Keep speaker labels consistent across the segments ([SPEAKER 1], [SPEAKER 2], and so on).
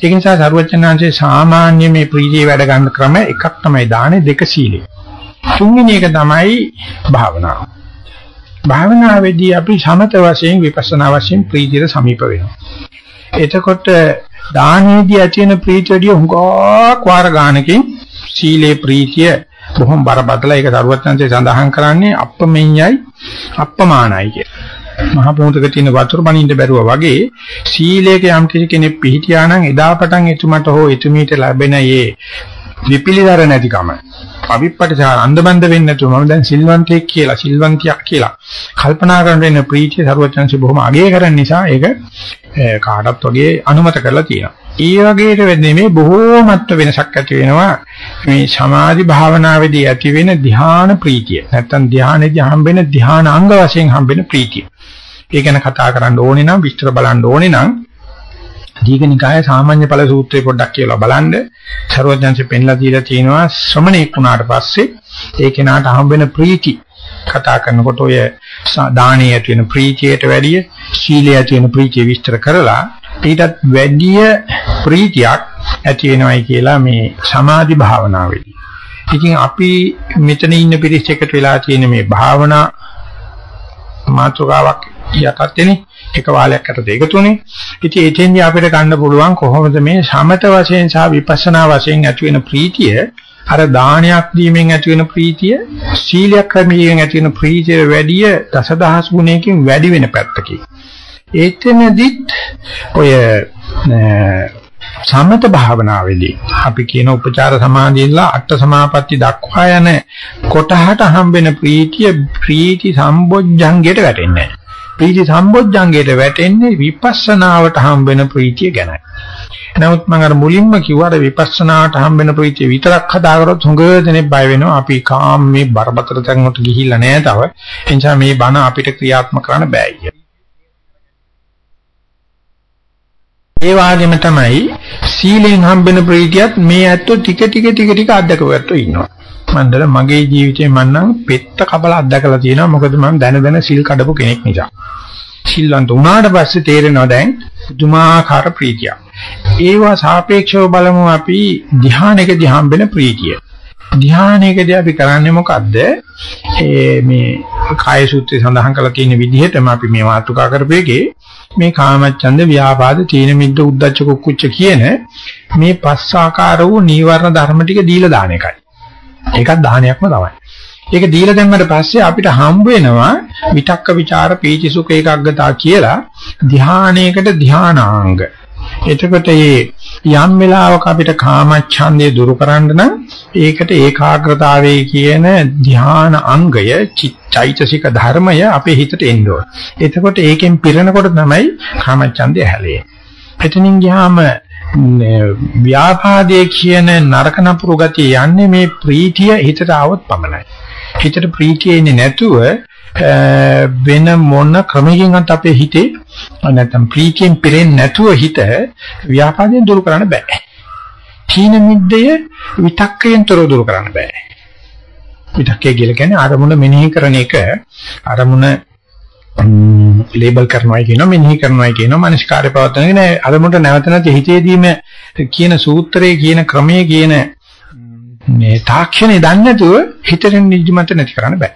[SPEAKER 1] ඒක නිසා සරුවචනාංශයේ සාමාන්‍ය මේ ප්‍රීතිය වැඩ ගන්න ක්‍රම එකක් තමයි දානේ දෙක සීලය. තුන්වෙනි එක තමයි භාවනාව. භාවනාවේදී අපි සමත වශයෙන් විපස්සනා වශයෙන් ප්‍රීතියට සමීප වෙනවා. එතකොට දානයේදී ඇති වෙන ප්‍රීතියදී හුඟක් වාර ගානකින් සීලේ ප්‍රීතිය බොහොම බරපතල ඒක සරුවචනාංශයේ සඳහන් කරන්නේ අප්පමෙඤ්ඤයි අප්පමානයි කියලා. මහ පොතක තියෙන වතුර පණින්න බැරුවා වගේ සීලයක යම් කිසි කෙනෙක් පිළිහිටියා නම් එදා පටන් එතුමට හෝ එතුමීට ලැබෙන මේ විපිලිදර නැතිකම අවිප්පටිසාර අන්දබන්ද වෙන්නේ නැතුව මම දැන් සිල්වන්තයෙක් කියලා සිල්වන්තියක් කියලා කල්පනා කරන වෙන ප්‍රීතිය සරුවචන්සි බොහොම අගය කරන නිසා ඒක කාටත් වගේ අනුමත කරලා තියෙනවා. ඒ වගේට වෙන්නේ මේ බොහෝමත්ව වෙනසක් ඇති වෙනවා මේ සමාධි භාවනාවේදී ඇති වෙන ධ්‍යාන ප්‍රීතිය. නැත්තම් ධ්‍යානෙදී හම්බෙන ධ්‍යාන අංග වශයෙන් හම්බෙන ප්‍රීතිය. ඒ ගැන කතා කරන්න ඕනේ නම් විස්තර බලන්න ඕනේ නම් දීඝනිකායේ සාමාන්‍ය ඵල සූත්‍රය පොඩ්ඩක් කියලා බලන්න. සර්වඥාන්සේ පෙන්ලා දීලා තියෙනවා ශ්‍රමණේක් වුණාට පස්සේ ඒ කෙනාට හම්බ වෙන ප්‍රීති කතා කරනකොට ඔය දානීය ඇති වෙන ප්‍රීතියට වැඩිය සීලයේ ඇති වෙන ප්‍රීතිය විස්තර කරලා ඊටත් වැඩිය ප්‍රීතියක් ඇති වෙනවයි කියලා මේ සමාධි භාවනාවේදී. ඉතින් අපි මෙතන ඉන්න පිරිස් එකට වෙලා තියෙන මේ භාවනා මාතෘකාවක් යටතේනේ එක වාලයක්කට එකතුනේ. ඉතින් එතෙන්දී අපිට ගන්න පුළුවන් කොහොමද මේ සමත වශයෙන් සහ විපස්සනා වශයෙන් ඇති වෙන ප්‍රීතිය අර දානයක් දීමෙන් ඇති වෙන ප්‍රීතිය සීලයක් ක්‍රමයෙන් ඇති වෙන ප්‍රීතිය වැඩිය දසදහස් ගුණයකින් වැඩි වෙන පැත්තකින්. එතනදිත් ඔය සමත භාවනාවේදී අපි කියන උපචාර සමාධියලා අට සමාපatti දක්වා යන කොටහට හම්බෙන ප්‍රීතිය ප්‍රීති සම්බොජ්ජංගයට වැටෙන්නේ නැහැ. ප්‍රීති සම්බොජ්ජංගයට වැටෙන්නේ විපස්සනාවට හම්බෙන ප්‍රීතිය ගැනයි. නමුත් මම අර මුලින්ම කිව්වා අර විපස්සනාට හම්බෙන ප්‍රීතිය විතරක් හදාගරොත් හොඟ දෙනෙක් බය වෙනවා. අපි කාම මේ බරපතල තැන් වලට ගිහිල්ලා නැහැ තව. ඒ නිසා මේ බණ අපිට ක්‍රියාත්මක කරන්න බෑ ඒ වගේම තමයි සීලෙන් හම්බෙන ප්‍රීතියත් මේ ඇත්තෝ ටික ටික ටික ටික අත්දකවගත්තෝ ඉන්නවා. මන්දල මගේ ජීවිතේ මම නම් පෙත්ත කබල අත්දකලා තියෙනවා මොකද මම දැන දැන සිල් කඩපු කෙනෙක් නිසා. සිල්වන්ත වුණාට පස්සේ තේරෙනවා දැන් දුමාකාර ප්‍රීතියක්. ඒවා සාපේක්ෂව බලමු අපි ධ්‍යානයකදී හම්බෙන ප්‍රීතිය. ධ්‍යානයකදී අපි කරන්නේ මොකද්ද? ඒ මේ කාය සූත්‍රයේ සඳහන් කරලා තියෙන විදිහටම අපි මේ මාතෘකා කරපේකේ මේ කාමච්ඡන්ද ව්‍යාපාද තීන මිද්ද උද්ධච්ච කුක්කුච්ච කියන මේ පස් ආකාර වූ නීවරණ ධර්ම ටික දීලා දාන එකයි. ඒකත් දානයක්ම තමයි. ඒක දීලා දැම්මට පස්සේ අපිට හම්බ වෙනවා විතක්ක ਵਿਚාර පීචි සුඛ ඒකග්ගතා කියලා ධානයකට ධානාංග. එතකොට මේ යම් වෙලාවක අපිට කාමච්ඡන්දය දුරු කරන්න නම් ඒකට ඒකාග්‍රතාවයේ කියන ධාන අංගය චෛතසික ධර්මය අපේ හිතට එන්න ඕන. එතකොට ඒකෙන් පිරෙනකොට තමයි කාමච්ඡන්දය හැලෙන්නේ. එතනින් ගියාම ව්‍යාපාදයේ කියන නරක නපුරු ගතිය යන්නේ මේ ප්‍රීතිය හිතට આવොත් පමණයි. හිතට ප්‍රීතිය එන්නේ නැතුව වෙන මොන ක්‍රමයකින්වත් අපේ හිතේ නැත්නම් ප්‍රීතියෙන් පිරෙන්නේ නැතුව හිත ව්‍යාපාදයෙන් දුරු කරන්න බෑ. තීන මිද්දය විතක්කයෙන් තොර දුරු කරන්න බෑ. විතක්කය කියලා කියන්නේ අරමුණ මෙනෙහි කරන එක අරමුණ ලේබල් කරනවා කියනවා මෙනෙහි කරනවා කියනවා මනස්කාරය පවත්වන නෑ අරමුණට නැවත නැති හිතේදීම කියන සූත්‍රයේ කියන ක්‍රමයේ කියන මේ තාක්ෂණය දන්නේ නැතුව හිතෙන් නිදිමත නැති කරන්න බෑ.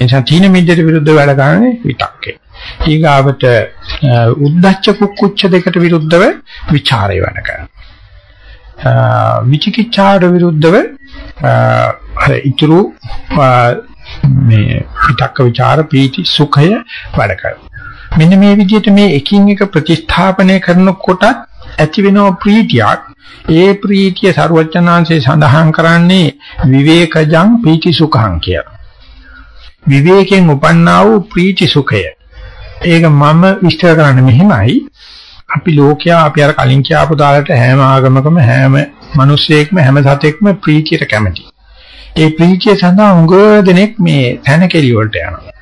[SPEAKER 1] එනිසා තීන මිද්දට විරුද්ධ වැඩ කරන්නේ විතක්කේ. ඊගාවට උද්දච්ච කුක්කුච්ච දෙකට විරුද්ධව ਵਿਚාරය වැඩ කරනවා. විචිකිච්ඡාට විරුද්ධව ඉතුරු මේ විතක්ක ਵਿਚාර පීති සුඛය වැඩ කරනවා. මෙන්න මේ විදිහට මේ එකින් එක ප්‍රතිස්ථාපනය කරනකොටත් ඇතිවෙන ප්‍රීතියක් ඒ ප්‍රීතිය ਸਰවඥාන්සේ සඳහන් කරන්නේ විවේකජං පීති සුඛං කියලා. විවේකයෙන් උපන්නා වූ ප්‍රීති සුඛය. ඒක මම විස්තර කරන්නේ මෙහිමයි. අපි ලෝකයා අපි අර කලින් කියපු දාලට හැම ආගමකම හැම මිනිස්සෙක්ම හැම සතෙක්ම ප්‍රීතියට කැමතියි. ඒ ප්‍රීතිය සඳහා උඟ දෙනෙක් මේ තැනකෙලි වලට යනවා.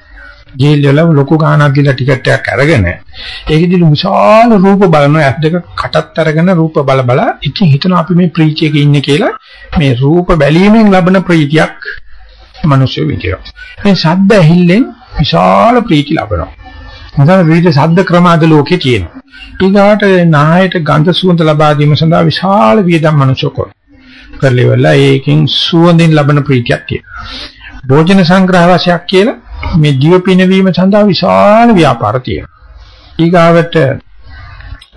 [SPEAKER 1] ගිහිල්ලා ලොකු ගාණක් දීලා ටිකට් එකක් අරගෙන ඒකෙදි විශාල රූප බලන ඇස් දෙක කටත් අරගෙන රූප බල බල ඉතින් හිතනවා අපි මේ ප්‍රීතියක ඉන්නේ කියලා මේ රූප බැලීමෙන් ලබන ප්‍රීතියක් මිනිස්සු විඳිනවා. මේ ශබ්ද ඇහිල්ලෙන් විශාල ප්‍රීති ලබනවා. නැත්නම් විවිධ ශබ්ද ක්‍රම අද ලෝකේ තියෙනවා. ඊගාට නාහයට ගන්ධ සුවඳ ලබා දීම සඳහා විශාල වියදම් මනුෂ්‍ය කර. කරලිවලා ඒකෙන් සුවඳින් ලබන ප්‍රීතියක් තියෙනවා. භෝජන සංග්‍රහ වශයක් කියලා මේ ජීව පිනවීම සඳහා විශාල ව්‍යාපාර තියෙනවා. ඊගාවට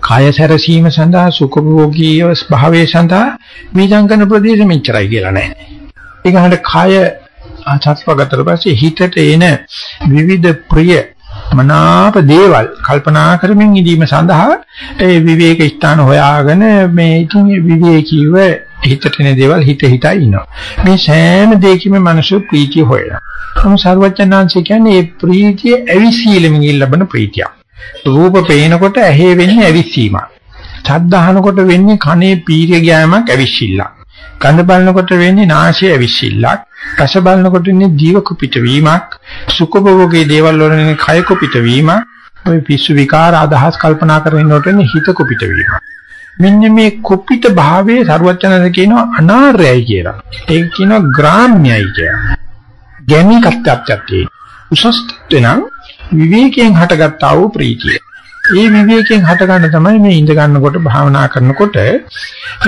[SPEAKER 1] කාය සැරසීම සඳහා සුඛභෝගී භාවයේ සඳහා වීදංකන ප්‍රදේශ මෙච්චරයි කියලා නැහැ. ඊගාට කාය ආචාත්වගතට පස්සේ හිතට එන විවිධ ප්‍රිය මනාප දේවල් කල්පනා කරමින් ඉඳීම සඳහා ඒ විවේක ස්ථාන හොයාගෙන මේ ඉතින් විවේකීව හිතට එන දේවල් හිත හිතා ඉන්නවා. මේ සෑම දෙයකින්ම මනස ප්‍රීතිය හොයනවා. තම සර්වඥාන්සේ කියන්නේ මේ ප්‍රීතිය ඇවිසීලමින් ලැබෙන ප්‍රීතියක්. රූප පේනකොට ඇහි වෙන්නේ ඇවිස්සීමක්. ශබ්ද අහනකොට වෙන්නේ කනේ පීරිය ගෑමක් ඇවිස්සිල්ලක්. ගඳ බලනකොට වෙන්නේ නාසය ඇවිස්සිල්ලක්. රස බලනකොට වෙන්නේ ජීව කුපිට වීමක්. සුඛභෝගී දේවල් වලින් කය කුපිට වීමක්. ඔය පිස්සු විකාර අදහස් කල්පනා කරනකොට වෙන්නේ හිත කුපිට වීමක්. මෙන්න මේ කුපිත භාවයේ ਸਰවඥයන් කියනවා අනාර්යයි කියලා. ඒක කියනවා ග්‍රාම්‍යයි කියලා. ගැමි කත්‍යත්‍යත්තේ. උසස් වෙනම් විවේකයෙන් හටගත්තා වූ ප්‍රීතිය. ඒ විවේකයෙන් හට ගන්න තමයි මේ ඉඳ ගන්නකොට භාවනා කරනකොට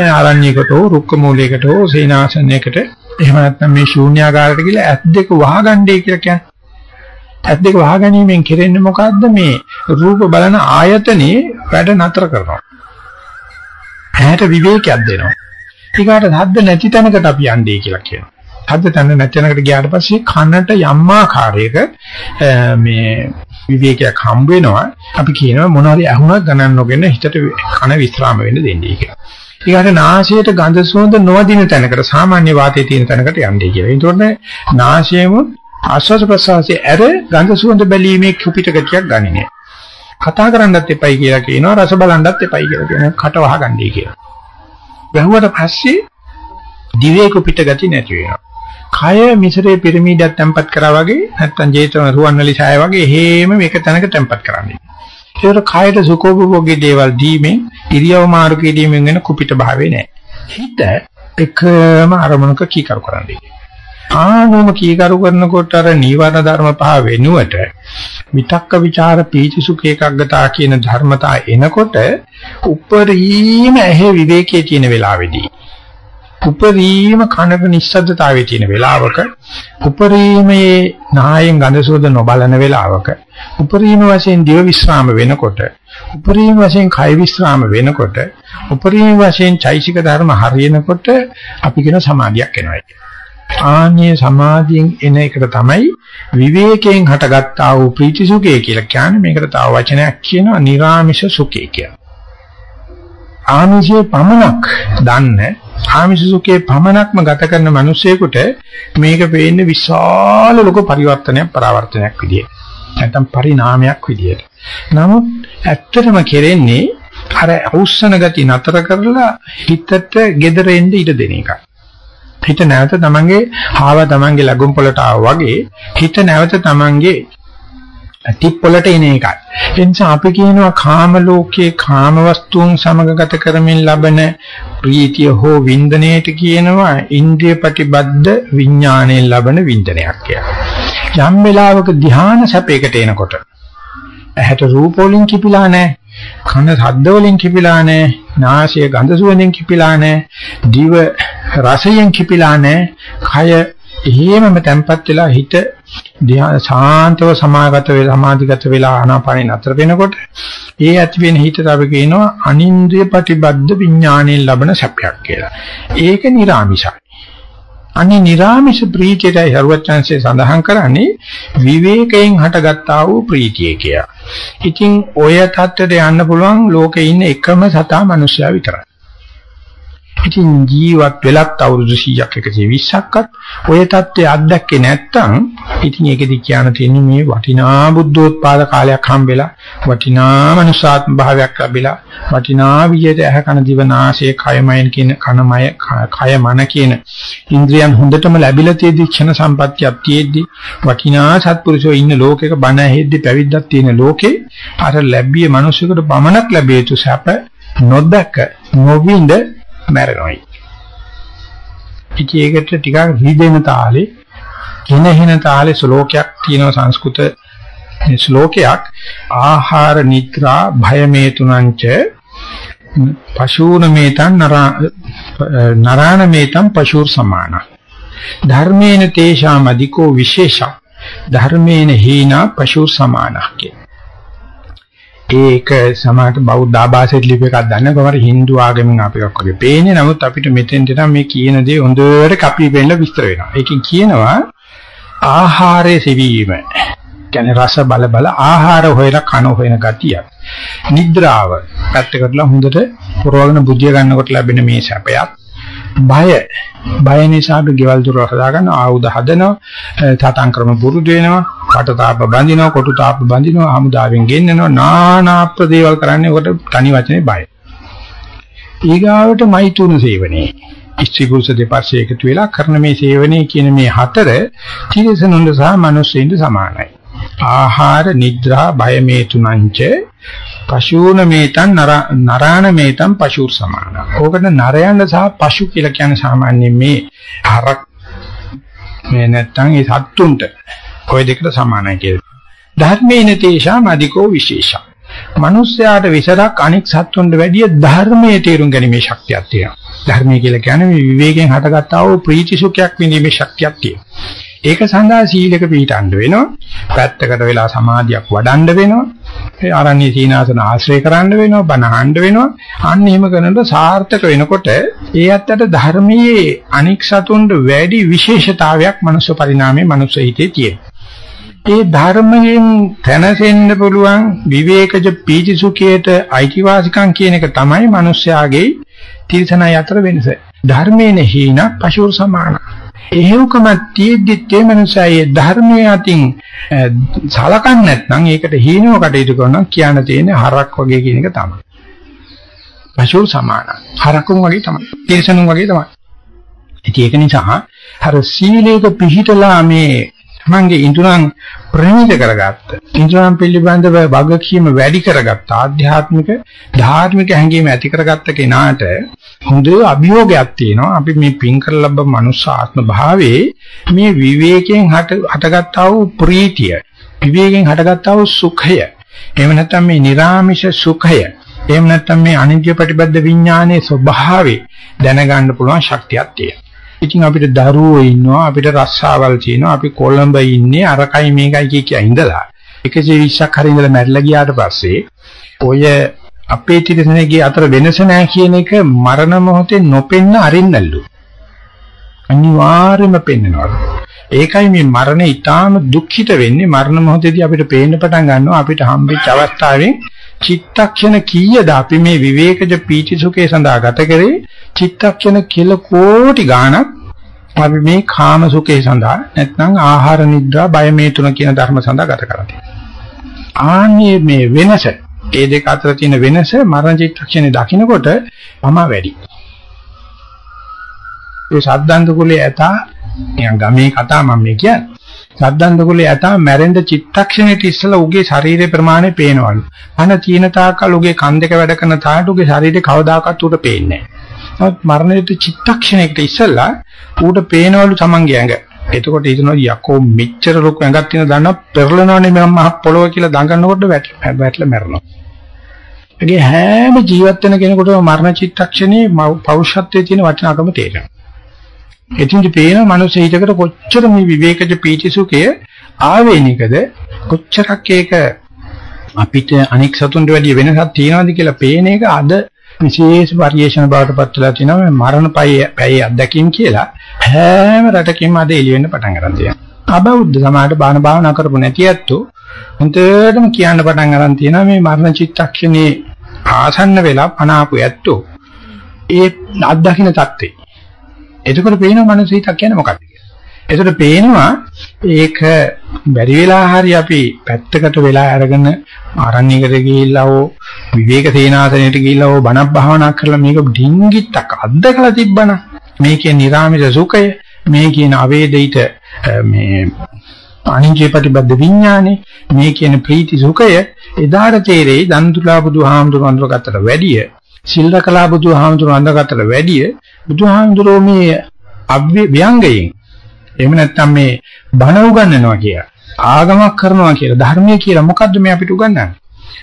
[SPEAKER 1] ආරණ්‍යයකට හෝ රුක්ක මූලයකට හෝ සේනාසනයකට එහෙම නැත්නම් මේ ශූන්‍යාකාරයට ගිහලා ඇස් දෙක වහගන්නයි කියලා කියන්නේ. ඇස් දෙක වහගැනීමෙන් කෙරෙන්නේ මොකද්ද මේ රූප බලන ආයතනේ වැඩ නතර කරනවා. ඇහැට විවේකයක් දෙනවා. ඊගාට හද්ද නැති තැනකට අපි යන්නේ කියලා කියනවා. හද්ද තැන නැති තැනකට ගියාට පස්සේ කනට යම් ආකාරයක මේ විවේකයක් හම්බ වෙනවා. අපි කියනවා මොනවාරි අහුණක් ගණන් නොගෙන හිතට කන විස්්‍රාම වෙන්න දෙන්නේ කියලා. ඊගාට නාසයට ගඳ සුවඳ නොවදින තැනකට සාමාන්‍ය වාතයේ තියෙන තැනකට යන්නේ කියලා. ඒතකොට නාසයෙම ආස්වාද ප්‍රසවාසයේ ඇර ගඳ සුවඳ බැලීමේ කුපිට ගතියක් ගන්නේ නෑ. කතා කරන්නත් එපයි කියලා කියනවා රස බලන්නත් එපයි කියලා කියනවා කට වහගන්නයි කියලා. වැහුවට පස්සේ දිවේ කුපිට ගති නැති වෙනවා. කය මිසරේ පිරමීඩයක් තැම්පත් කරා වගේ නැත්තම් ජේතවන රුවන්වැලි ඡාය වගේ හේම මේක තැනක තැම්පත් කරන්නේ. ඒකට කයට සුඛෝපභෝගී දේවල් දීමෙන් ඉරියව් මාරු කිරීමෙන් වෙන කුපිට භාවේ නැහැ. හිත එකම අරමුණක කීකරු කරන්නේ. ආනෝම කීකරු කරනකොට අර නීවරණ ධර්ම පහ වෙනුවට විතක්ක ਵਿਚාර පීචි සුඛ ඒකග්ගතා කියන ධර්මතා එනකොට උපරිම ඇහි විවේකයේ තියෙන වෙලාවේදී උපරිම කනක නිස්සද්දතාවයේ තියෙන වෙලාවක උපරිමයේ නායෙන් ගඳ සුවඳ නොබලන වෙලාවක උපරිම වශයෙන් දිව විශ්‍රාම වෙනකොට උපරිම වශයෙන් කය විශ්‍රාම වෙනකොට උපරිම වශයෙන් චෛසික ධර්ම හරියනකොට අපි කියන සමාධියක් එනවා ආන්නේ සමාධියෙන් එන එකට තමයි විවේකයෙන් හටගත්තා වූ ප්‍රීති සුඛය කියලා කියන්නේ මේකට තව වචනයක් කියනවා නිර්ාමිෂ සුඛය කියලා. ආමිෂයේ පමණක් දන්නේ ආමිෂ සුඛේ පමණක්ම ගත කරන මිනිසෙකුට මේක පේන්නේ විශාල ලොකු පරිවර්තනයක් පරාවර්තනයක් විදියට. නැත්නම් පරිණාමයක් විදියට. නමුත් ඇත්තටම කෙරෙන්නේ අර අවුස්සන ගති නතර කරලා හිතට gedere එන්න ඉඩ දෙන එකයි. හිත නැවත තමන්ගේ ආව තමන්ගේ ලඟුම් පොළට ආවා වගේ හිත නැවත තමන්ගේ ටිප්පලට එන එකයි. ඒ නිසා අපි කියනවා කාම ලෝකයේ කාම වස්තුන් සමගගත කරමින් ලබන ප්‍රීතිය හෝ වින්දනයේට කියනවා ඉන්ද්‍රිය ප්‍රතිබද්ධ විඥාණයෙන් ලබන වින්දනයක් කියලා. යම් වෙලාවක ධ්‍යාන සැපයකට එනකොට ඇහැට රූප වලින් කිපිලා නැහැ. කන ශබ්ද වලින් කිපිලා නැහැ. නාසය ගඳ සුවඳෙන් කිපිලා නැහැ. දිව රසයෙන් කිපිලා නැහැ. කය එහෙමම තැම්පත් වෙලා හිත ධ්‍යාන ශාන්තව සමාගත වෙලා සමාධිගත වෙලා ආනාපානෙ නතර වෙනකොට ඒ ඇති වෙන හිතට අපි කියනවා අනින්ද්‍රිය ප්‍රතිබද්ධ විඥාණයෙන් ලබන සැපයක් කියලා. ඒක නිර්ාමිෂයි. අනි නිර්ාමිෂ ප්‍රීතියයි හරුවචාන්සේ සඳහන් කරන්නේ විවේකයෙන් හටගත්තා වූ ප්‍රීතිය කියලා. ඉතින් ඔය தත්ත්වයට යන්න පුළුවන් ලෝකේ ඉන්න එකම සතා මිනිසයා විතරයි. ඉතින් ජීවත් වෙලත් අවුරුදු 100ක් 120ක්වත් ඔය தත්ත්වය අත්දැක්කේ නැත්නම් ඉතින් ඒකෙදි කියන්න තියෙන්නේ මේ වටිනා බුද්ධෝත්පාද කාලයක් හම්බෙලා වටිනා මනුසාත්ම භාවයක් ලැබිලා වටිනා විදියට ඇහ කන දිව නාසය කයමයන් කියන කනමය කය මන කියන ඉන්ද්‍රියන් හොඳටම ලැබිලා තියෙදි ක්ෂණ සම්පත්තියක් තියෙද්දි වටිනා සත්පුරුෂෝ ඉන්න ලෝකයක බණ ඇහෙද්දි පැවිද්දක් තියෙන ලෝකේ අර ලැබිය මිනිසෙකුට පමණක් ලැබිය යුතු සැප නොදක නොවින්ද මැරෙනොයි. ඉතින් ඒකට ටිකක් රිදෙන තාලේ, කෙනහින තාලේ ශ්ලෝකයක් තියෙනවා සංස්කෘත ශ්ලෝකයක්. ආහාර නිත්‍රා භය මේ තුනංච පශූන මේතං නරාණ මේතං පශූර් සමාන. ධර්මේන තේෂාම අධිකෝ විශේෂ ධර්මේන හීනා පශූර් සමානක් ඒක සමාත බෞද්ධ ආభాසෙත් ලිප එකක් දන්න කොහමද Hindu ආගමෙන් අපි එකක් වගේ පේන්නේ. නමුත් අපිට මෙතෙන්ට නම් මේ කියන දේ හොඳට කපි වෙන්න විස්තර වෙනවා. ඒකෙන් කියනවා ආහාරයේ සෙවීම. කියන්නේ රස බල බල ආහාර හොයලා කන හොයන ගතිය. නිද්‍රාව. පැත්තකටලා හොඳට පුරවගෙන බුද්ධිය ගන්නකොට ලැබෙන මේ සැපයත්. බය. බය නිසා අපි ගෙවල් දොර හදා ගන්න ආයුධ හදනවා තතං ක්‍රම පුරුදු වෙනවා. කට තාප බඳිනවා කොටු තාප බඳිනවා හමුදාවෙන් ගෙන්නනවා නානා ප්‍රදේවල් කරන්නේ ඔකට තනි වචනේ බය. ඊගාවට මෛතුන සේවනේ. ස්ත්‍රී පුරුෂ දෙපස්සේ එකතු වෙලා කරන මේ සේවනයේ කියන මේ හතර තිරසනුන්ද සහ මිනිස්සුන්ට සමානයි. ආහාර නිද්‍රා බය මේ තුනංච පශූන මේතන් නරාණ මේතන් පශුර් සමාන. ඕකට නරයන්ද සහ පශු කියලා කියන්නේ සාමාන්‍යයෙන් මේ හරක් මේ නැත්තම් ඒ සත්තුන්ට. ඔය දෙකට සමානයි කියලා. ධර්මේන තේෂාම අධිකෝ විශේෂා. මිනිස්යාට විසරක් අනික් සත්තුන්ට වැඩිය ධර්මයේ තේරුම් ගැනීමේ ශක්තියක් තියෙනවා. ධර්මය කියලා කියන්නේ විවේකයෙන් හටගත්තා වූ ප්‍රීති සුඛයක් විඳීමේ ශක්තියක් තියෙනවා. ඒක සඳහා සීලක පිළිටන්න වෙනවා. පැත්තකට වෙලා සමාධියක් වඩන්න වෙනවා. ඒ ආරණ්‍ය සීනාසන ආශ්‍රය කරන්න වෙනවා. බණ අහන්න වෙනවා. අන්න එහෙම කරනකොට සාර්ථක වෙනකොට ඒ ඇත්තට ධර්මයේ අනික් සතුන්ට වැඩි විශේෂතාවයක් මනුෂ්‍ය පරිණාමයේ මනුෂ්‍ය හිතේ තියෙනවා. ඒ ධර්මයෙන් තනසෙන්න පුළුවන් විවේකජ පීති සුඛයට අයිතිවාසිකම් කියන එක තමයි මිනිස්යාගේ තිරසනයි අතර වෙනස. ධර්මේන හීන පශුර සමානයි. එහෙව්කම තියෙද්දිත් ඒ මනුස්සයයේ ධර්මයේ අතින් සලකන්නේ නැත්නම් ඒකට හීනව කටයුතු කරනවා කියන්න තියෙන්නේ හරක් වගේ කියන එක තමයි. පශු සමාන. හරකුන් වගේ තමයි. තිරසනුන් වගේ තමයි. ඉතින් ඒක නිසා අර සීලේක පිහිටලා මේ තමන්ගේ ඉන්ද්‍රයන් ප්‍රණීත කරගත්ත. ඉන්ද්‍රයන් පිළිබඳව වගකීම වැඩි කරගත්ත ආධ්‍යාත්මික ධාර්මික හැඟීම් ඇති කරගත්ත කෙනාට හොඳ අභියෝගයක් තියෙනවා. අපි මේ පින් කරලා ලැබ මනුස්ස ආත්ම භාවයේ මේ විවේකයෙන් හටගත්තා වූ ප්‍රීතිය, විවේකයෙන් හටගත්තා වූ සුඛය, එහෙම නැත්නම් මේ නිර්ාමිෂ සුඛය, එහෙම නැත්නම් මේ අනිත්‍ය ප්‍රතිබද්ධ විඥානයේ ස්වභාවය දැනගන්න පුළුවන් ශක්තියක් තියෙනවා. ඉතින් අපිට දරුවෝ ඉන්නවා අපිට රස්සාවල් තියෙනවා අපි කොළඹ ඉන්නේ අරකයි මේකයි කිය කිය ඉඳලා. 120ක් හරි ඉඳලා මැරිලා ගියාට පස්සේ ඔය අපේ තිරසනෙගේ අතර වෙනස නැහැ කියන එක මරණ මොහොතේ නොපෙන්න අරින්නලු අනිවාර්යයෙන්ම පෙන්නනවා. ඒකයි මේ මරණය ඊටාම දුක්ඛිත වෙන්නේ. මරණ මොහොතේදී අපිට පේන්න පටන් ගන්නවා අපිට හම්බෙච්ච අවස්ථාවෙන් චිත්තක්ෂණ කීයද අපි මේ විවේකජ පීති සුඛේ සඳහා ගත කරේ චිත්තක්ෂණ කෙල කෝටි ගාණක් අපි මේ කාම සුඛේ සඳහා නැත්නම් ආහාර නිද්‍රා බය මේ තුන කියන ධර්ම සඳහා ගත කරන්නේ. ආන්නේ මේ වෙනස ඒ දෙක අතර තියෙන වෙනස මරණ චිත්තක්ෂණේ දකින්නකොට මම වැඩි. ඒ සද්දන්ත කුලේ ඇතා නිකන් ගමේ කතා මම මේ කියන්නේ. සද්දන්ත කුලේ ඇතා මැරෙන්න චිත්තක්ෂණයට ඉස්සලා උගේ ශරීරේ ප්‍රමාණය පේනවලු. අන තීන තාකල් උගේ කන් දෙක වැඩ කරන තාට උගේ ශරීරේ කවදාකවත් උට පේන්නේ නැහැ. නමුත් මරණයට චිත්තක්ෂණයකට ඉස්සලා ඌට පේනවලු තමන්ගේ ඇඟ. එතකොට හිතනවා යකෝ මෙච්චර ලොකු ඇඟක් තියෙන දන්නා පෙරලනවනේ මම මහ පොළොව කියලා දඟනකොට වැටලා මැරෙනවා. ඒගේ හැම ජීවත් වෙන කෙනෙකුටම මරණ චිත්තක්ෂණේ පෞරුෂත්වයේ තියෙන වටිනාකම තේරෙනවා. එතින්දි පේන මනුස්ස හිතකට කොච්චර මේ විවේකජ පීචිසුකය ආවේනිකද කොච්චරක් ඒක අපිට අනික් සතුන්ට වැඩිය වෙනසක් තියනවද කියලා පේන එක අද විශේෂ පරිේශන බවට පත් වෙලා තිනවා මරණ පැයේ අත්දැකීම් කියලා. හැම රටකින්ම අද එළි වෙන්න පටන් ගන්න තියෙනවා. අබෞද්ධ සමාජයට බාන භාවනා කරපු නැති ඇත්තෝ හොඳටම කියන්න පටන් ගන්න තියෙනවා මේ මරණ චිත්තක්ෂණේ ආසන්න වෙලා පනාපු ඇත්තෝ. ඒ අත්දකින්න தත්ත්වේ එතකොට පේනවා මනස හිතක් කියන්නේ මොකක්ද කියලා. එතකොට පේනවා ඒක බැරි වෙලා හරි අපි පැත්තකට වෙලා අරගෙන ආරණ්‍යයකට ගිහිල්ලා හෝ විවේක සේනාසනයට ගිහිල්ලා හෝ බණක් භාවනා කරලා මේක ඩිංගිත්තක් අද්දකලා තිබ්බනම් මේකේ නිර්ාමිත සුඛය මේ කියන අවේදිත මේ අනිත්‍ය ප්‍රතිබද්ධ විඥානේ මේ කියන ප්‍රීති සුඛය එදාට තේරෙයි දන්තුලා බුදුහාමුදුරුවෝ අඳුරගත්තට වැඩිය සිල්රකලා බුදුහාමුදුරුවෝ අඳුරගත්තට වැඩිය බුදුහාමුදුරෝ මේ අව්‍ය ව්‍යංගයෙන් එහෙම නැත්නම් මේ බණ උගන්වනවා කිය. ආගමක් කරනවා කියලා ධර්මයේ කියලා මොකද්ද මේ අපිට උගන්වන්නේ?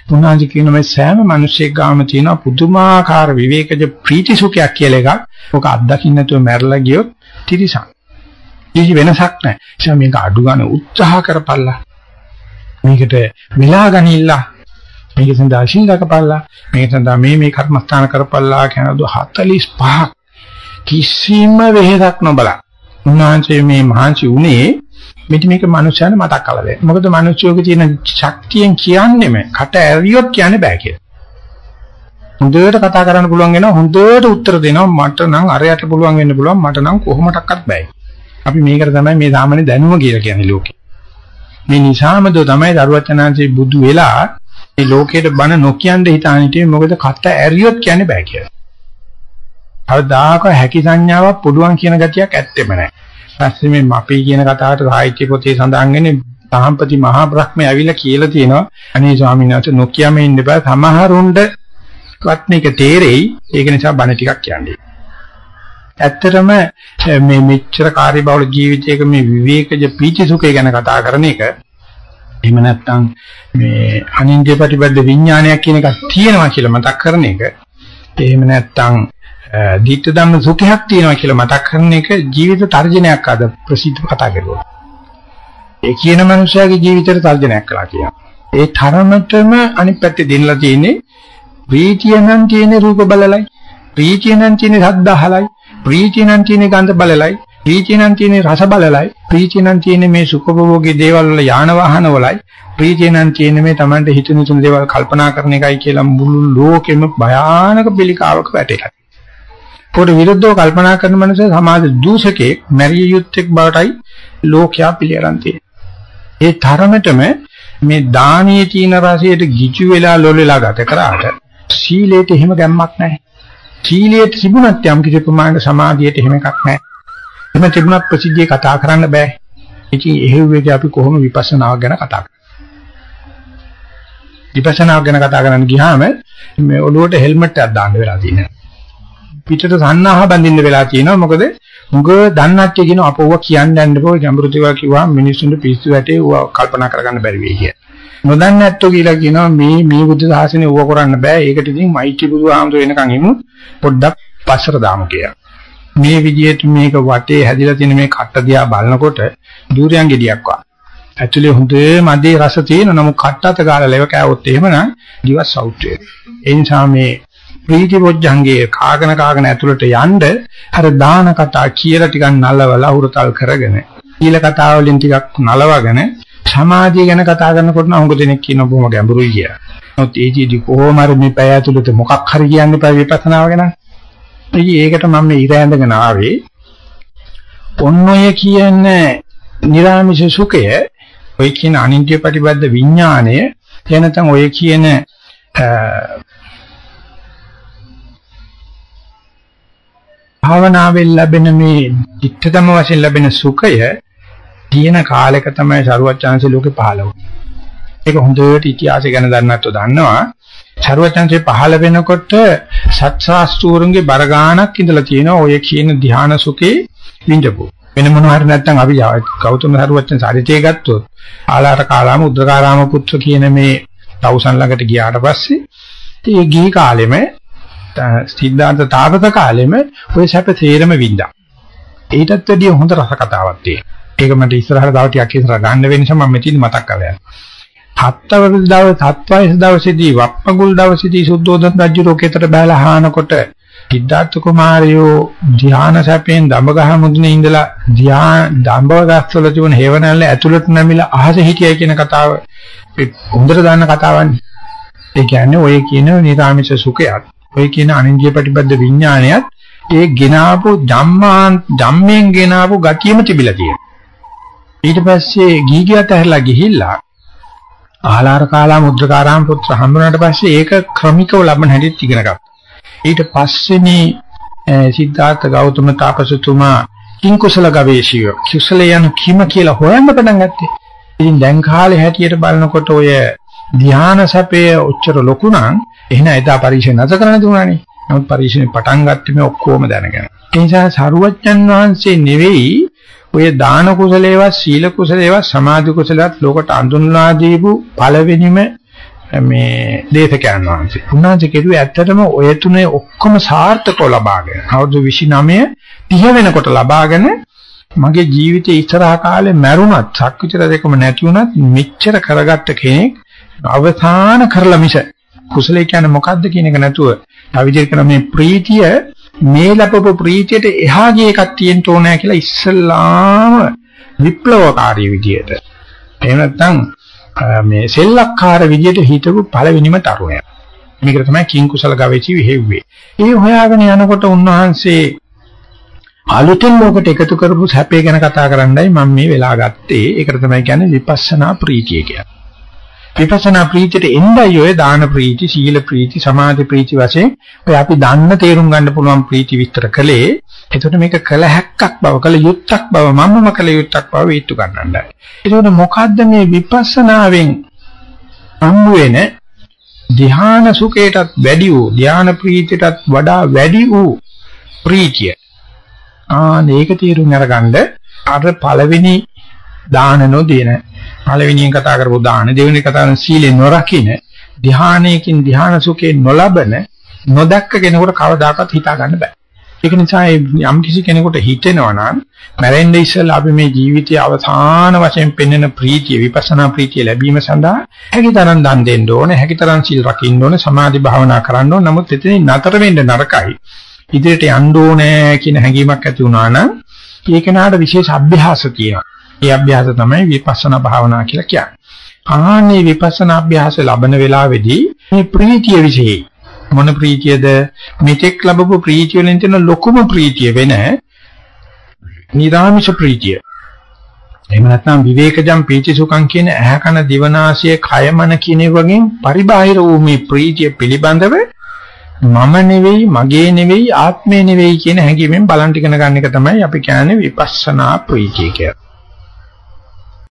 [SPEAKER 1] උන්වහන්සේ කියන මේ සෑම මිනිසෙක් ගාම තියෙන පුදුමාකාර විවේකජ ප්‍රීති සුඛයක් කියලා එකක්. ඔක අත්දකින්න නැතුව මැරලා ගියොත් තිරිසන්. කිසි වෙනසක් නැහැ. ඒ මේක අඩු ගන්න උත්සාහ කරපල්ලා. මේකට වෙලා ගනිilla. මේක සඳහා ශීලකපල්ලා. මේක සඳහා මේ මේ කර්මස්ථාන කරපල්ලා කියන 45 කිසිම වෙහෙසක් නොබලා. උන්වහන්සේ මේ මහන්සි උනේ මෙති මේක මනුස්සයන්ට මතක් කරලා දෙන්න. මොකද මනුස්සයෝගේ තියෙන ශක්තියෙන් කියන්නේම කට ඇරියොත් කියන්න බෑ කියලා. හොඳට කතා කරන්න පුළුවන් වෙනවා හොඳට උත්තර දෙනවා මට නම් අරයට පුළුවන් වෙන්න පුළුවන් මට නම් කොහොමඩක්වත් බෑ. අපි මේකට තමයි මේ සාමාන්‍ය දැනුම කියලා කියන්නේ ලෝකේ. මේ නිසාමද තමයි දරුවචනාංශේ බුදු වෙලා මේ ලෝකේට බන නොකියන්න හිතාන හිටියේ මොකද කට ඇරියොත් කියන්නේ බෑ කියලා. කවදාක හැකි සංඥාවක් පුළුවන් කියන ගතියක් ඇත්තෙම නැහැ. ඊපස්සේ මේ මපී කියන කතාවට සාහිත්‍ය පොතේ සඳහන් වෙන්නේ සාම්පති මහා බ්‍රහ්මයා ඇවිල්ලා කියලා තියෙනවා. අනේ ස්වාමීන් වහන්සේ නොකියම ඉන්න බෑ සමහරුන්ට වත්නික තේරෙයි. ඒක නිසා බණ ටිකක් කියන්නේ. ඇත්තටම මේ මෙච්චර කාර්යබහුල ජීවිතයක මේ විවේකජ පීචි සුඛය ගැන කතා කරන එක එහෙම නැත්නම් මේ අනින්ද්‍ය ප්‍රතිබද්ධ විඥානයක් කියන එකක් තියෙනවා කියලා මතක් කරන එක එහෙම නැත්නම් ධිට්ඨ ධම්ම සුඛයක් තියෙනවා කියලා මතක් කරන එක ජීවිත තර්ජනයක් අද ප්‍රසිද්ධ කතා කරුවා. ඒ කියන මනුස්සයාගේ ජීවිතේට තර්ජනයක් කළා කියනවා. ඒ තරමටම අනිත් පැත්තේ දෙන්නලා තියෙන්නේ ප්‍රීතිය නම් තියෙන රූප බලලයි. ප්‍රීතිය නම් තියෙන ශබ්ද අහලයි. ප්‍රීතිය නම් තියෙන ගන්ධ බලලයි. ප්‍රීතිය නම් තියෙන රස බලලයි. ප්‍රීතිය නම් තියෙන මේ සුඛභෝගී දේවල් වල යාන වාහන වලයි. ප්‍රීතිය නම් තියෙන මේ Tamante හිතුණු තුන දේවල් කල්පනා කරන එකයි කියලා මුළු ලෝකෙම භයානක පිළිකාවක වැටෙලා. පොඩ විරුද්ධව කල්පනා කරන මනස සමාජ දූෂකෙක් මැරිය යුත්තේක් බවටයි ලෝකයා පිළිගන්න තියෙන්නේ. ඒ තරමටම මේ දානීය තීන රසයට ගිජු වෙලා ලොලෙලා ගත කරාට සීලයට එහෙම ගැම්මක් නැහැ. සීලයේ තිබුණත් යම් කිසි ප්‍රමාණයක සමාධියට එහෙම එකක් නැහැ. එහෙම තිබුණත් ප්‍රසිද්ධියේ කතා කරන්න බෑ. ඉතින් එහෙව්වේදී අපි කොහොම විපස්සනාවක් ගැන කතා කරන්නේ? විපස්සනාවක් ගැන කතා කරන්න ගියාම මේ ඔළුවට හෙල්මට් එකක් දාන්න වෙලා තියෙනවා. පිටට සන්නාහ බඳින්න වෙලා තියෙනවා මොකද මුග දන්නච්ච කියන අපෝව කියන්න යන්න බෝ ගැඹුරු දේවල් කිව්වම මිනිස්සුන්ට පිස්සු වැටේ ඌව කල්පනා කරගන්න බැරි වෙයි කිය. නොදන්නේ නැත්තෝ කියලා කියනවා මේ මේ බුද්ධ ශාසනය ඌව කරන්න බෑ. ඒකට ඉතින් මෛත්‍රී බුදුහාමුදුර වෙනකන් ඉමු පොඩ්ඩක් පස්සට දාමු කියලා. මේ විදිහට මේක වටේ හැදිලා තියෙන මේ කට්ට දිහා බලනකොට දූරයන් ගෙඩියක් වගේ. ඇතුලේ හොඳේ මදේ රස තියෙන නමුත් කට්ටත ගාලා ලෙව කෑවොත් එහෙමනම් දිවස් සෞත්වය. ඒ නිසා මේ ප්‍රීති පොඥංගේ කාගෙන කාගෙන ඇතුළට යන්න අර දාන කතා කියලා ටිකක් නලවලා උරතල් කරගෙන ඊළ කතා වලින් ටිකක් නලවගෙන සමාධිය ගැන කතා කරනකොට නම් හුඟ දෙනෙක් කියන බොහොම ගැඹුරුයි කියලා. නමුත් ඒජීදි කොහොම හරි මේ පැය ඇතුළත මොකක් හරි කියන්න බෑ විපස්සනාව ගැන. ඒකට මම මේ ඉර ඇඳගෙන ආවේ. ඔන්න ඔය කියන්නේ නිරාමිෂ සුඛය ඔය කියන අනිත්‍ය ප්‍රතිබද්ධ විඥාණය එනතන් ඔය කියන භාවනාවෙන් ලැබෙන මේ ධිට්ඨතම වශයෙන් ලැබෙන සුඛය තියෙන කාලයක තමයි සරුවච්චාන්සේ ලෝකේ පහළ වුනේ. ඒක හොඳට ඉතිහාසය ගැන දන්නත්ව දන්නවා. සරුවච්චාන්සේ පහළ වෙනකොට සත්‍ශාස්ත්‍රූරුන්ගේ බර ගාණක් ඉඳලා තියෙනවා ඔය කියන ධ්‍යාන සුඛේ විඳපු. වෙන මොනවා හරි නැත්නම් අපි ගෞතම සරුවච්චන් සාරිතේ ගත්තොත් ආලාර කාලාම උද්දකාරාම පුත්‍ර කියන මේ තවුසන් ළඟට ගියාට පස්සේ ඒ ගිහි කාලෙම සිද්ධාර්ථ තාපස කාලෙම ওই සැප තේරම වින්දා. ඊටත් වැඩිය හොඳ රස කතාවක් තියෙනවා. ඒක මට ඉස්සරහට තව ටිකක් ඉස්සරහ ගන්න වෙන නිසා මම මෙතන මතක් කරලා යනවා. හත්වරු දවස් හත්වයස දවසේදී වප්පගුල් දවසේදී සුද්ධෝදන රජු රෝකේතර බැලලා හානකොට සිද්ධාර්ථ කුමාරයෝ ධ්‍යාන සැපෙන් දඹගහ මුදුනේ ඉඳලා ධ්‍යාන දඹගස්වල තිබුණ හේවණල්ල ඇතුළට නැමිලා අහස හිටියයි කියන කතාව හොඳට දන්න කතාවන්නේ. ඒ කියන්නේ ඔය කියන නිරාමිෂ සුඛයත් ඔය කියන අනින්ජය ප්‍රතිබද්ධ විඥානයත් ඒ ගෙනාවු ධම්මාන් ධම්මෙන් ගෙනාවු ගතියම තිබිලා තියෙනවා. ඊට පස්සේ ගීගියට ඇහැරලා ගිහිල්ලා ආලාර කාලා මුද්‍රකාරාම පුත්‍ර හම්බුනාට පස්සේ ඒක ක්‍රමිකව ලබන හැටිත් ඉගෙන ගත්තා. ඊට පස්සේනේ සිද්ධාර්ථ ගෞතම තාපසතුමා කිං කුසල ගවේෂිය කුසල යන කිම කියලා හොයන්න පටන් ගත්තේ. ඉතින් දැන් කාලේ හැටියට බලනකොට ඔය ධ්‍යාන සැපේ ඔච්චර ලොකු නම් එහෙනම් එදා පරීක්ෂණ නැත කරන්න දුනානේ. නමුත් පරීක්ෂණේ පටන් ගත්තේ මේ ඔක්කොම දැනගෙන. ඒ නිසා සරුවච්චන් වහන්සේ නෙවෙයි ඔය දාන කුසලේවත් සීල කුසලේවත් සමාධි කුසලවත් ලෝකට අඳුන්ලා දීපු පළවෙනිම මේ දේශකයන් වහන්සේ. උන්වහන්සේ කිව්වේ ඇත්තටම ඔය තුනේ ඔක්කොම සාර්ථකව ලබාගෙන අවුරුදු 29 30 වෙනකොට ලබාගෙන මගේ ජීවිතයේ ඉස්සරහා කාලේ මැරුණත් සක්විතිර දෙකම නැති වුණත් මෙච්චර කරගත්ත කෙනෙක් අවසාන කරලා මිස කුසලයේ කියන්නේ මොකද්ද කියන එක නැතුව අවිදිර කරන මේ ප්‍රීතිය මේ ලැබපු ප්‍රීතියට එහා ගිය එකක් තියෙන්න ඕනෑ කියලා ඉස්සල්ලාම විප්ලවකාරී විදියට එහෙම නැත්නම් මේ සෙල්ලක්කාර විදියට හිතපු පළවෙනිම තරුණයා. මේකට තමයි කිං කුසල ගවේෂි විහෙව්වේ. ඒ හොයාගෙන යනකොට උන්වහන්සේ අලුතෙන් ලෝකෙට එකතු කරපු සැපේ ගැන කතා කරන්නයි මම මේ වෙලා ගත්තේ. ඒකට තමයි කියන්නේ විපස්සනා ප්‍රීතිය කියන්නේ. විපස්සනා ප්‍රීතියට එන්නයි ඔය දාන ප්‍රීති, සීල ප්‍රීති, සමාධි ප්‍රීති වශයෙන් ඔය අපි දන්න තේරුම් ගන්න පුළුවන් ප්‍රීති විස්තර කළේ. එතකොට මේක කළ හැක්කක් බව, කළ යුත්තක් බව, මමම කළ යුත්තක් බව වේතු ගන්නණ්ඩයි. එතකොට මොකද්ද මේ විපස්සනාවෙන් හම්බ වෙන ධ්‍යාන සුඛයටත් වැඩි වූ ධ්‍යාන ප්‍රීතියටත් වඩා වැඩි වූ ප්‍රීතිය. ආ මේක තීරුම් අරගන්න අර පළවෙනි දාන නොදෙන පළවෙනියෙන් කතා කරපු දාන දෙවෙනි කතා කරන සීලෙ නොරකින ධ්‍යානයකින් ධ්‍යාන සුඛේ නොලබන නොදක්ක කෙනෙකුට කවදාකවත් හිතා ගන්න බෑ. ඒක නිසා යම් කිසි කෙනෙකුට හිතෙනවා නම් මැරෙන්න ඉස්සෙල්ලා අපි මේ ජීවිතයේ අවසාන වශයෙන් පෙන්වන ප්‍රීතිය විපස්සනා ප්‍රීතිය ලැබීම සඳහා හැකිතරම් දන් දෙන්න ඕනේ හැකිතරම් සීල් රකින්න ඕනේ සමාධි භාවනා කරන්න ඕනේ. නමුත් එතනින් නතර වෙන්න නරකයි. ඉදිරියට යන්න ඕනේ කියන හැඟීමක් ඇති වුණා නම් ඒ කෙනාට විශේෂ අභ්‍යාස තියෙනවා. ඒ අභ්‍යාස තමයි විපස්සනා භාවනා කියලා කියන්නේ. ආන්නේ විපස්සනා අභ්‍යාස ලබන වෙලාවේදී මේ ප්‍රීතිය વિશે මොන ප්‍රීතියද මෙතෙක් ලැබපු ප්‍රීතිය වලින් තියෙන ලොකුම ප්‍රීතිය වෙන නිරාමිෂ ප්‍රීතිය. එහෙම නැත්නම් විවේකජම් පීචි සුඛං කියන ඇහැ කන දිවනාසය කයමන කියන වගේ පරිබාහිර වූ මේ ප්‍රීතිය පිළිබඳව මම නෙවෙයි මගේ නෙවෙයි ආත්මේ නෙවෙයි කියන හැඟීමෙන් බලන් ටිකන ගන්න එක තමයි අපි කියන්නේ විපස්සනා ප්‍රීතිය කියලා.